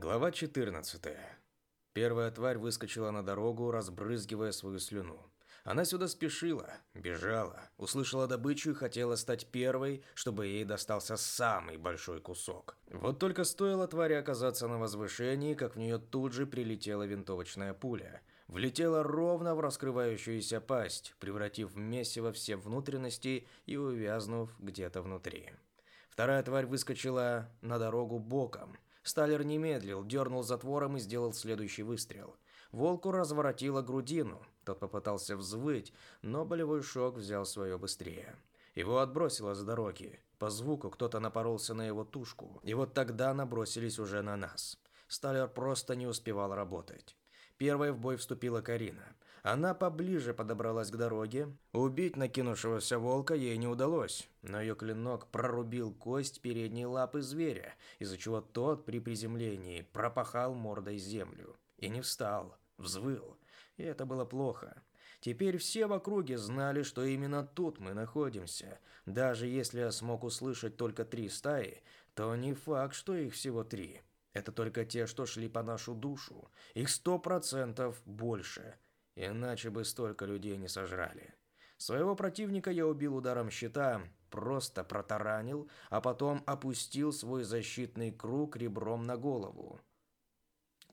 Глава 14. Первая тварь выскочила на дорогу, разбрызгивая свою слюну. Она сюда спешила, бежала, услышала добычу и хотела стать первой, чтобы ей достался самый большой кусок. Вот только стоило твари оказаться на возвышении, как в нее тут же прилетела винтовочная пуля. Влетела ровно в раскрывающуюся пасть, превратив в месиво все внутренности и увязнув где-то внутри. Вторая тварь выскочила на дорогу боком – Сталер не медлил, дернул затвором и сделал следующий выстрел. Волку разворотило грудину. Тот попытался взвыть, но болевой шок взял свое быстрее. Его отбросило с дороги. По звуку кто-то напоролся на его тушку. И вот тогда набросились уже на нас. Сталер просто не успевал работать. Первой в бой вступила Карина. Она поближе подобралась к дороге. Убить накинувшегося волка ей не удалось, но ее клинок прорубил кость передней лапы зверя, из-за чего тот при приземлении пропахал мордой землю. И не встал, взвыл. И это было плохо. Теперь все в округе знали, что именно тут мы находимся. Даже если я смог услышать только три стаи, то не факт, что их всего три. Это только те, что шли по нашу душу. Их сто процентов больше. Иначе бы столько людей не сожрали. Своего противника я убил ударом щита, просто протаранил, а потом опустил свой защитный круг ребром на голову.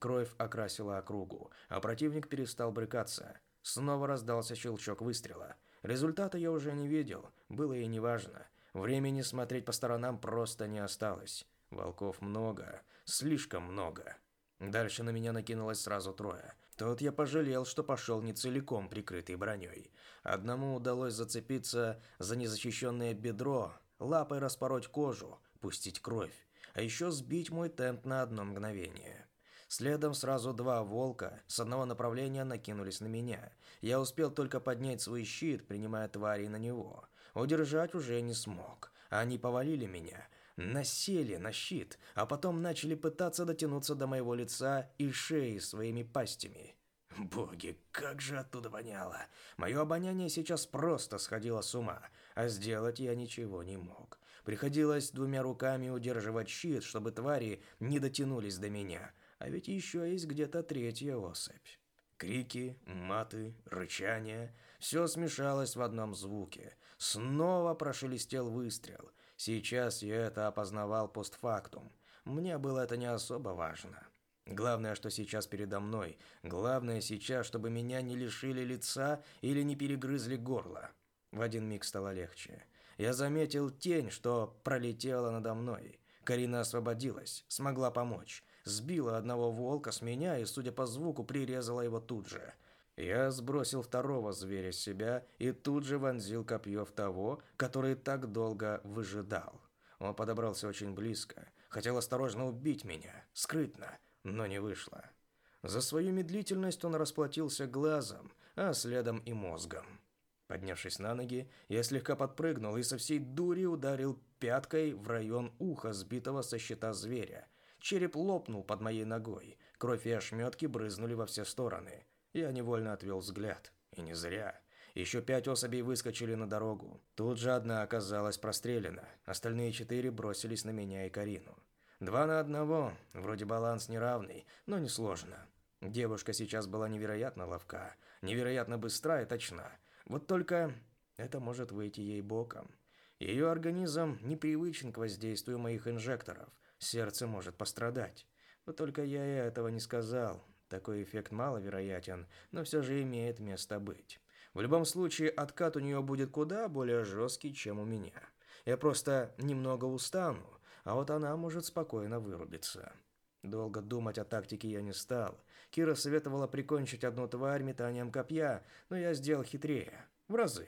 Кровь окрасила округу, а противник перестал брыкаться. Снова раздался щелчок выстрела. Результата я уже не видел, было и неважно. Времени смотреть по сторонам просто не осталось. Волков много, слишком много. Дальше на меня накинулось сразу трое. Тут я пожалел, что пошел не целиком прикрытый броней. Одному удалось зацепиться за незащищенное бедро, лапой распороть кожу, пустить кровь, а еще сбить мой темп на одно мгновение. Следом сразу два волка с одного направления накинулись на меня. Я успел только поднять свой щит, принимая твари на него. Удержать уже не смог. Они повалили меня, насели на щит, а потом начали пытаться дотянуться до моего лица и шеи своими пастями. Боги, как же оттуда воняло. Мое обоняние сейчас просто сходило с ума, а сделать я ничего не мог. Приходилось двумя руками удерживать щит, чтобы твари не дотянулись до меня. А ведь еще есть где-то третья особь. Крики, маты, рычание – все смешалось в одном звуке. Снова прошелестел выстрел. Сейчас я это опознавал постфактум. Мне было это не особо важно. Главное, что сейчас передо мной. Главное сейчас, чтобы меня не лишили лица или не перегрызли горло. В один миг стало легче. Я заметил тень, что пролетела надо мной. Карина освободилась, смогла помочь. Сбила одного волка с меня и, судя по звуку, прирезала его тут же. Я сбросил второго зверя с себя и тут же вонзил копье в того, который так долго выжидал. Он подобрался очень близко, хотел осторожно убить меня, скрытно, но не вышло. За свою медлительность он расплатился глазом, а следом и мозгом. Поднявшись на ноги, я слегка подпрыгнул и со всей дури ударил пяткой в район уха сбитого со щита зверя. Череп лопнул под моей ногой, кровь и ошметки брызнули во все стороны – я невольно отвел взгляд. И не зря. Еще пять особей выскочили на дорогу. Тут же одна оказалась прострелена. Остальные четыре бросились на меня и Карину. Два на одного. Вроде баланс неравный, но несложно. Девушка сейчас была невероятно ловка, невероятно быстра и точна. Вот только это может выйти ей боком. Ее организм непривычен к воздействию моих инжекторов. Сердце может пострадать. Вот только я и этого не сказал. Такой эффект маловероятен, но все же имеет место быть. В любом случае, откат у нее будет куда более жесткий, чем у меня. Я просто немного устану, а вот она может спокойно вырубиться. Долго думать о тактике я не стал. Кира советовала прикончить одну тварь метанием копья, но я сделал хитрее. В разы.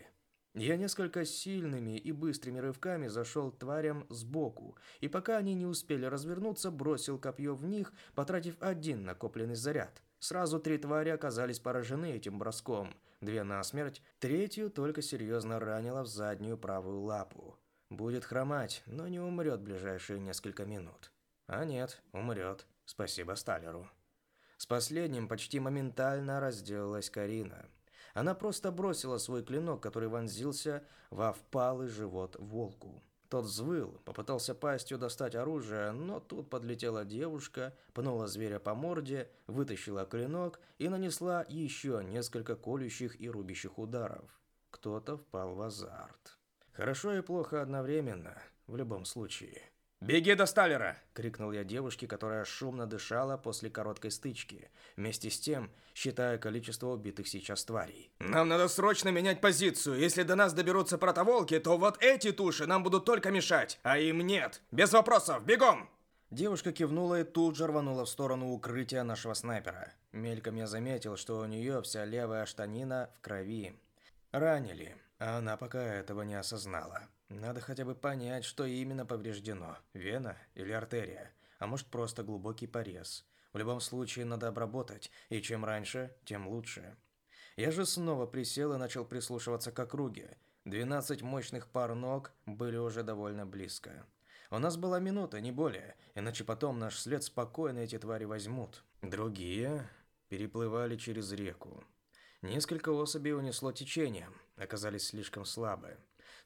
Я несколько сильными и быстрыми рывками зашел тварям сбоку, и пока они не успели развернуться, бросил копье в них, потратив один накопленный заряд. Сразу три твари оказались поражены этим броском, две насмерть, третью только серьезно ранила в заднюю правую лапу. Будет хромать, но не умрет ближайшие несколько минут. А нет, умрет. Спасибо Сталеру. С последним почти моментально разделалась Карина. Она просто бросила свой клинок, который вонзился во впалый живот волку. Тот взвыл, попытался пастью достать оружие, но тут подлетела девушка, пнула зверя по морде, вытащила клинок и нанесла еще несколько колющих и рубящих ударов. Кто-то впал в азарт. Хорошо и плохо одновременно, в любом случае. «Беги до Сталлера!» – крикнул я девушке, которая шумно дышала после короткой стычки, вместе с тем считая количество убитых сейчас тварей. «Нам надо срочно менять позицию. Если до нас доберутся протоволки, то вот эти туши нам будут только мешать, а им нет. Без вопросов, бегом!» Девушка кивнула и тут же рванула в сторону укрытия нашего снайпера. Мельком я заметил, что у нее вся левая штанина в крови. Ранили, а она пока этого не осознала. Надо хотя бы понять, что именно повреждено – вена или артерия, а может просто глубокий порез. В любом случае надо обработать, и чем раньше, тем лучше. Я же снова присел и начал прислушиваться к округе. 12 мощных пар ног были уже довольно близко. У нас была минута, не более, иначе потом наш след спокойно эти твари возьмут. Другие переплывали через реку. Несколько особей унесло течением, оказались слишком слабые.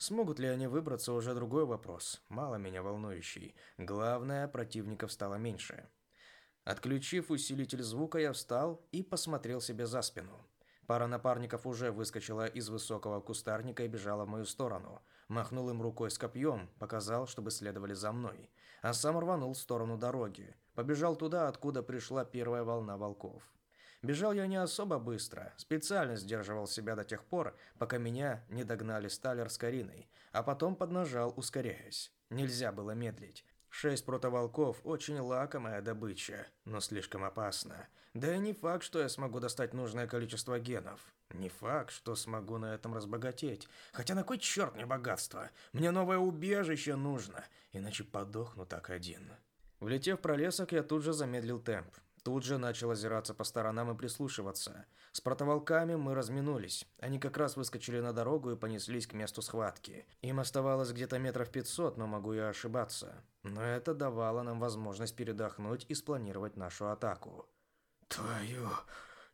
Смогут ли они выбраться, уже другой вопрос, мало меня волнующий. Главное, противников стало меньше. Отключив усилитель звука, я встал и посмотрел себе за спину. Пара напарников уже выскочила из высокого кустарника и бежала в мою сторону. Махнул им рукой с копьем, показал, чтобы следовали за мной. А сам рванул в сторону дороги. Побежал туда, откуда пришла первая волна волков. Бежал я не особо быстро, специально сдерживал себя до тех пор, пока меня не догнали Сталлер с Кариной, а потом поднажал, ускоряясь. Нельзя было медлить. Шесть протоволков – очень лакомая добыча, но слишком опасна. Да и не факт, что я смогу достать нужное количество генов. Не факт, что смогу на этом разбогатеть. Хотя на кой черт мне богатство? Мне новое убежище нужно, иначе подохну так один. Влетев в пролесок, я тут же замедлил темп. Тут же начал озираться по сторонам и прислушиваться. С протоволками мы разминулись. Они как раз выскочили на дорогу и понеслись к месту схватки. Им оставалось где-то метров пятьсот, но могу я ошибаться. Но это давало нам возможность передохнуть и спланировать нашу атаку. «Твою...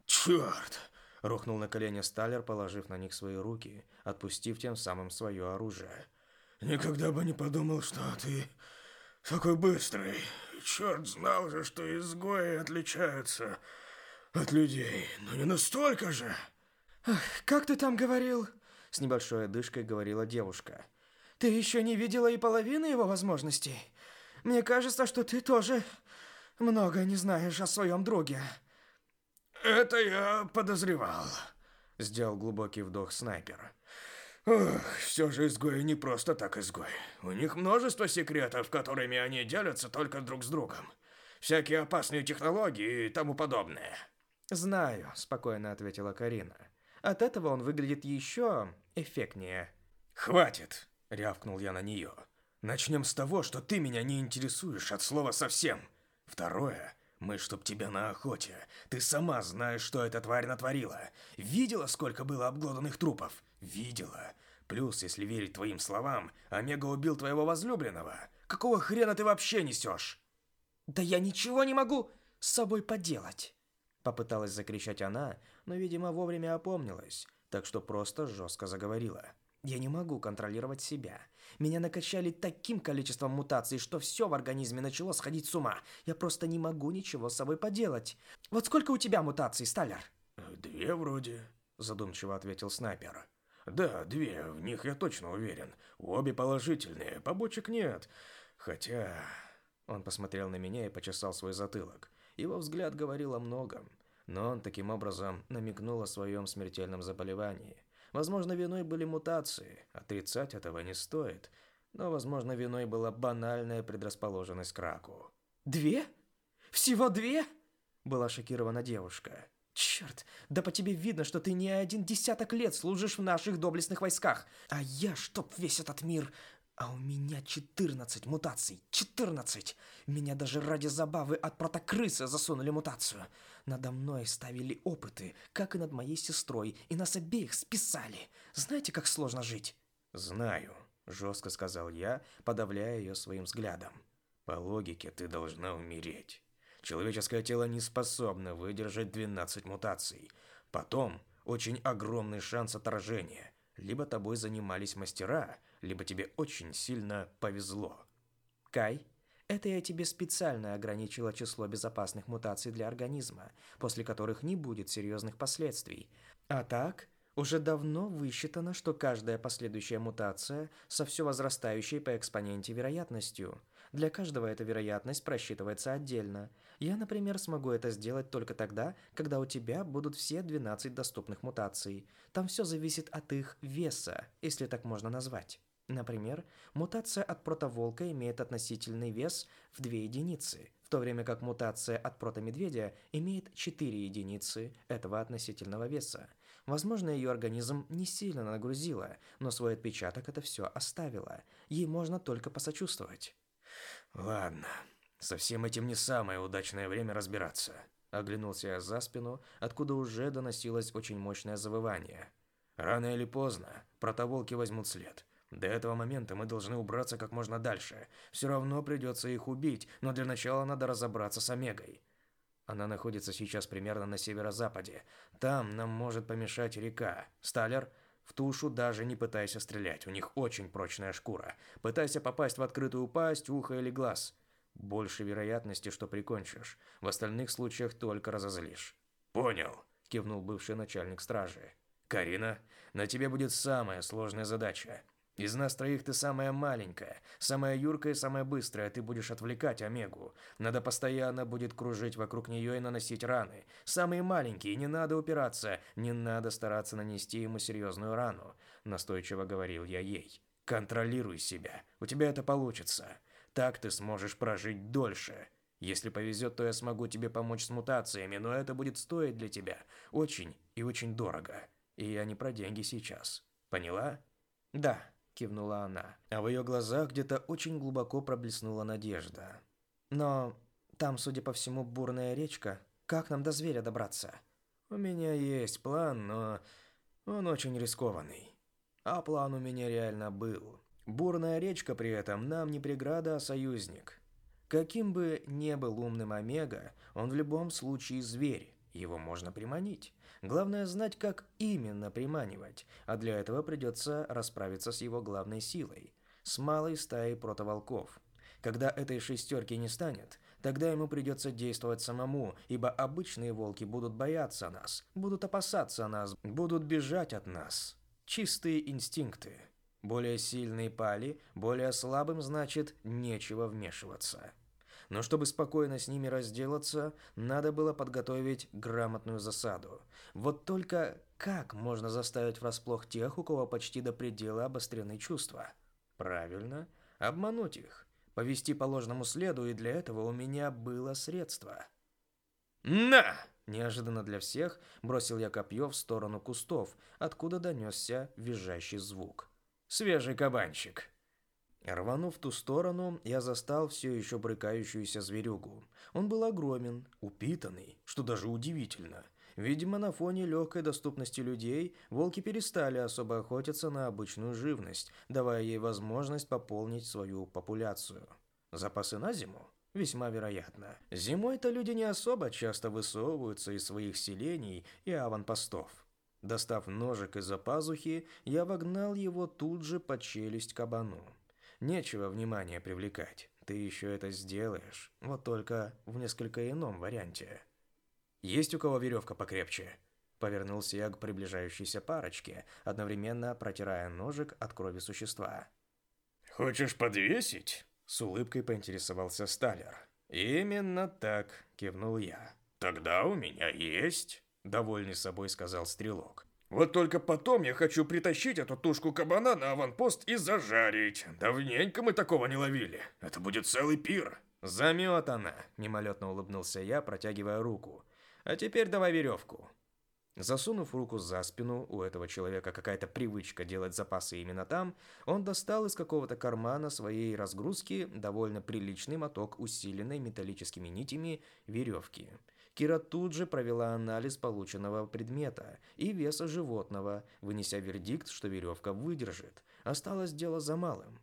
черт!» Рухнул на колени Сталлер, положив на них свои руки, отпустив тем самым свое оружие. «Никогда бы не подумал, что ты такой быстрый. Черт знал же, что изгои отличаются от людей, но не настолько же. «Как ты там говорил?» С небольшой одышкой говорила девушка. «Ты еще не видела и половины его возможностей. Мне кажется, что ты тоже много не знаешь о своем друге». «Это я подозревал», — сделал глубокий вдох снайпер. Ох, все же изгои не просто так изгои. У них множество секретов, которыми они делятся только друг с другом. Всякие опасные технологии и тому подобное. «Знаю», — спокойно ответила Карина. «От этого он выглядит еще эффектнее». «Хватит!» — рявкнул я на нее. «Начнем с того, что ты меня не интересуешь от слова совсем. Второе. Мы чтоб тебя на охоте. Ты сама знаешь, что эта тварь натворила. Видела, сколько было обглоданных трупов? Видела. Плюс, если верить твоим словам, Омега убил твоего возлюбленного. Какого хрена ты вообще несешь? Да я ничего не могу с собой поделать. Попыталась закричать она, но, видимо, вовремя опомнилась, так что просто жестко заговорила. Я не могу контролировать себя. Меня накачали таким количеством мутаций, что все в организме начало сходить с ума. Я просто не могу ничего с собой поделать. Вот сколько у тебя мутаций, Сталлер? Две вроде, задумчиво ответил снайпер. Да, две, в них я точно уверен. Обе положительные, побочек нет. Хотя... Он посмотрел на меня и почесал свой затылок. Его взгляд говорил о многом, но он таким образом намекнул о своем смертельном заболевании. Возможно, виной были мутации, отрицать этого не стоит, но, возможно, виной была банальная предрасположенность к раку. «Две? Всего две?» Была шокирована девушка. Черт, да по тебе видно, что ты не один десяток лет служишь в наших доблестных войсках. А я, чтоб весь этот мир... А у меня 14 мутаций. 14! Меня даже ради забавы от протокрыса засунули мутацию. Надо мной ставили опыты, как и над моей сестрой, и нас обеих списали. Знаете, как сложно жить? Знаю, жестко сказал я, подавляя ее своим взглядом. По логике, ты должна умереть. Человеческое тело не способно выдержать 12 мутаций. Потом очень огромный шанс отражения. Либо тобой занимались мастера, либо тебе очень сильно повезло. Кай, это я тебе специально ограничила число безопасных мутаций для организма, после которых не будет серьезных последствий. А так, уже давно высчитано, что каждая последующая мутация со все возрастающей по экспоненте вероятностью. Для каждого эта вероятность просчитывается отдельно. Я, например, смогу это сделать только тогда, когда у тебя будут все 12 доступных мутаций. Там все зависит от их веса, если так можно назвать. Например, мутация от протоволка имеет относительный вес в 2 единицы, в то время как мутация от протомедведя имеет 4 единицы этого относительного веса. Возможно, ее организм не сильно нагрузила, но свой отпечаток это все оставило. Ей можно только посочувствовать. Ладно, со всем этим не самое удачное время разбираться. Оглянулся я за спину, откуда уже доносилось очень мощное завывание. Рано или поздно протоволки возьмут след. До этого момента мы должны убраться как можно дальше. Все равно придется их убить, но для начала надо разобраться с Омегой. Она находится сейчас примерно на северо-западе. Там нам может помешать река. Сталер, в тушу даже не пытайся стрелять, у них очень прочная шкура. Пытайся попасть в открытую пасть, ухо или глаз. Больше вероятности, что прикончишь. В остальных случаях только разозлишь. Понял, кивнул бывший начальник стражи. Карина, на тебе будет самая сложная задача. Из нас троих ты самая маленькая, самая юркая и самая быстрая, ты будешь отвлекать Омегу. Надо постоянно будет кружить вокруг нее и наносить раны. Самые маленькие, не надо упираться, не надо стараться нанести ему серьезную рану, настойчиво говорил я ей. Контролируй себя, у тебя это получится. Так ты сможешь прожить дольше. Если повезет, то я смогу тебе помочь с мутациями, но это будет стоить для тебя очень и очень дорого. И я не про деньги сейчас. Поняла? Да, кивнула она, а в ее глазах где-то очень глубоко проблеснула надежда. Но там, судя по всему, бурная речка. Как нам до зверя добраться? У меня есть план, но он очень рискованный. А план у меня реально был. Бурная речка при этом нам не преграда, а союзник. Каким бы ни был умным Омега, он в любом случае зверь. Его можно приманить. Главное знать, как именно приманивать, а для этого придется расправиться с его главной силой – с малой стаей протоволков. Когда этой шестерки не станет, тогда ему придется действовать самому, ибо обычные волки будут бояться нас, будут опасаться нас, будут бежать от нас. Чистые инстинкты. Более сильные пали, более слабым значит нечего вмешиваться. Но чтобы спокойно с ними разделаться, надо было подготовить грамотную засаду. Вот только как можно заставить врасплох тех, у кого почти до предела обострены чувства? Правильно, обмануть их, повести по ложному следу, и для этого у меня было средство. «На!» Неожиданно для всех бросил я копье в сторону кустов, откуда донесся визжащий звук. «Свежий кабанчик!» Рванув в ту сторону, я застал все еще брыкающуюся зверюгу. Он был огромен, упитанный, что даже удивительно. Видимо, на фоне легкой доступности людей волки перестали особо охотиться на обычную живность, давая ей возможность пополнить свою популяцию. Запасы на зиму? Весьма вероятно. Зимой-то люди не особо часто высовываются из своих селений и аванпостов. Достав ножик из-за пазухи, я вогнал его тут же под челюсть кабану. Нечего внимания привлекать. Ты еще это сделаешь. Вот только в несколько ином варианте. Есть у кого веревка покрепче? Повернулся я к приближающейся парочке, одновременно протирая ножик от крови существа. Хочешь подвесить? С улыбкой поинтересовался Сталер. Именно так, кивнул я. Тогда у меня есть, довольный собой сказал стрелок. Вот только потом я хочу притащить эту тушку кабана на аванпост и зажарить. Давненько мы такого не ловили. Это будет целый пир. Заметана, мимолетно улыбнулся я, протягивая руку. А теперь давай веревку. Засунув руку за спину, у этого человека какая-то привычка делать запасы именно там, он достал из какого-то кармана своей разгрузки довольно приличный моток усиленной металлическими нитями веревки. Кира тут же провела анализ полученного предмета и веса животного, вынеся вердикт, что веревка выдержит. Осталось дело за малым.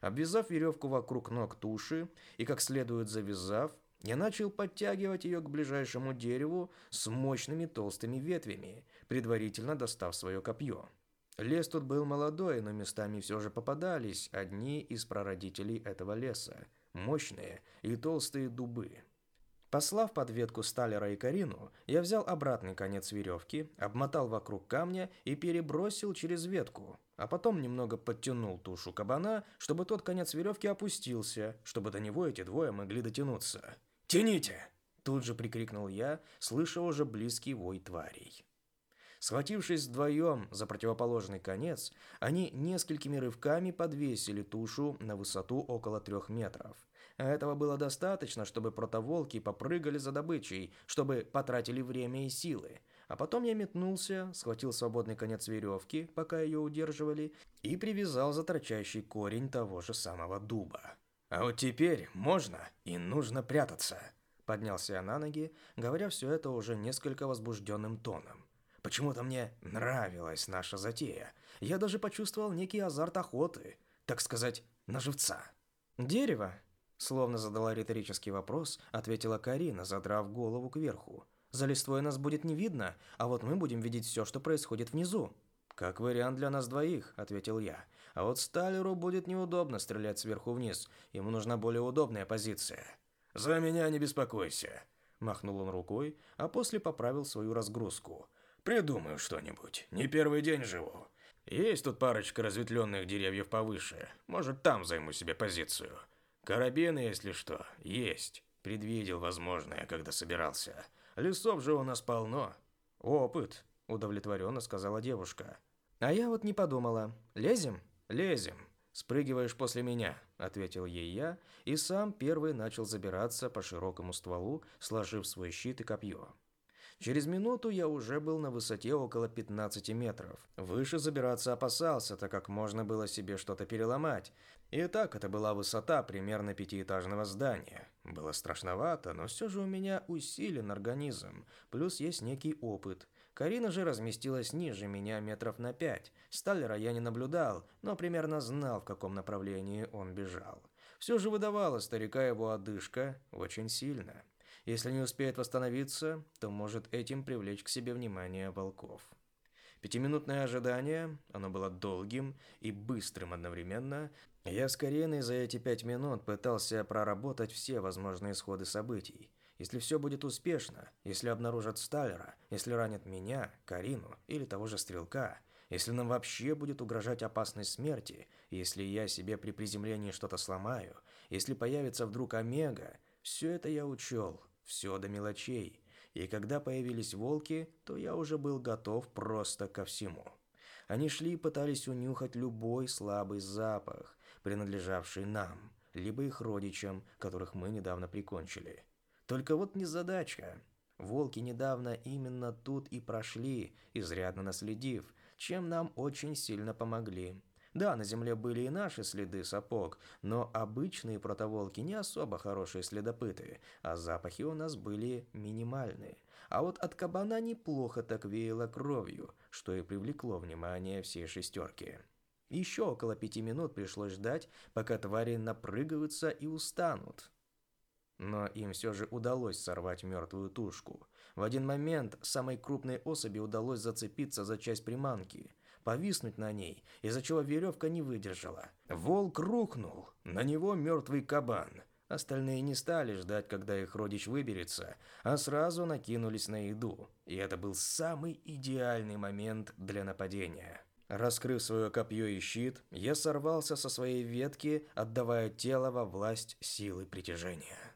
Обвязав веревку вокруг ног туши и как следует завязав, я начал подтягивать ее к ближайшему дереву с мощными толстыми ветвями, предварительно достав свое копье. Лес тут был молодой, но местами все же попадались одни из прародителей этого леса. Мощные и толстые дубы. Послав под ветку Сталера и Карину, я взял обратный конец веревки, обмотал вокруг камня и перебросил через ветку, а потом немного подтянул тушу кабана, чтобы тот конец веревки опустился, чтобы до него эти двое могли дотянуться. «Тяните!» – тут же прикрикнул я, слыша уже близкий вой тварей. Схватившись вдвоем за противоположный конец, они несколькими рывками подвесили тушу на высоту около трех метров. Этого было достаточно, чтобы протоволки попрыгали за добычей, чтобы потратили время и силы. А потом я метнулся, схватил свободный конец веревки, пока ее удерживали, и привязал за торчащий корень того же самого дуба. «А вот теперь можно и нужно прятаться», — поднялся я на ноги, говоря все это уже несколько возбужденным тоном. Почему-то мне нравилась наша затея. Я даже почувствовал некий азарт охоты, так сказать, на живца. «Дерево?» Словно задала риторический вопрос, ответила Карина, задрав голову кверху. «За листвой нас будет не видно, а вот мы будем видеть все, что происходит внизу». «Как вариант для нас двоих», — ответил я. «А вот Сталеру будет неудобно стрелять сверху вниз. Ему нужна более удобная позиция». «За меня не беспокойся», — махнул он рукой, а после поправил свою разгрузку. Придумаю что-нибудь. Не первый день живу. Есть тут парочка разветвленных деревьев повыше. Может, там займу себе позицию. Карабины, если что, есть. Предвидел возможное, когда собирался. Лесов же у нас полно. Опыт, удовлетворенно сказала девушка. А я вот не подумала. Лезем? Лезем. Спрыгиваешь после меня, ответил ей я, и сам первый начал забираться по широкому стволу, сложив свой щит и копье. Через минуту я уже был на высоте около 15 метров. Выше забираться опасался, так как можно было себе что-то переломать. И так это была высота примерно пятиэтажного здания. Было страшновато, но все же у меня усилен организм, плюс есть некий опыт. Карина же разместилась ниже меня метров на пять. Сталлера я не наблюдал, но примерно знал, в каком направлении он бежал. Все же выдавала старика его одышка очень сильно. Если не успеет восстановиться, то может этим привлечь к себе внимание волков. Пятиминутное ожидание, оно было долгим и быстрым одновременно. Я с Кариной за эти пять минут пытался проработать все возможные исходы событий. Если все будет успешно, если обнаружат Сталлера, если ранят меня, Карину или того же Стрелка, если нам вообще будет угрожать опасность смерти, если я себе при приземлении что-то сломаю, если появится вдруг Омега, все это я учел, все до мелочей. И когда появились волки, то я уже был готов просто ко всему. Они шли и пытались унюхать любой слабый запах, принадлежавший нам, либо их родичам, которых мы недавно прикончили. Только вот не задача. Волки недавно именно тут и прошли, изрядно наследив, чем нам очень сильно помогли. Да, на земле были и наши следы сапог, но обычные протоволки не особо хорошие следопыты, а запахи у нас были минимальные. А вот от кабана неплохо так веяло кровью, что и привлекло внимание всей шестерки. Еще около пяти минут пришлось ждать, пока твари напрыгаются и устанут. Но им все же удалось сорвать мертвую тушку. В один момент самой крупной особи удалось зацепиться за часть приманки – повиснуть на ней, из-за чего веревка не выдержала. Волк рухнул, на него мертвый кабан. Остальные не стали ждать, когда их родич выберется, а сразу накинулись на еду. И это был самый идеальный момент для нападения. Раскрыв свое копье и щит, я сорвался со своей ветки, отдавая тело во власть силы притяжения.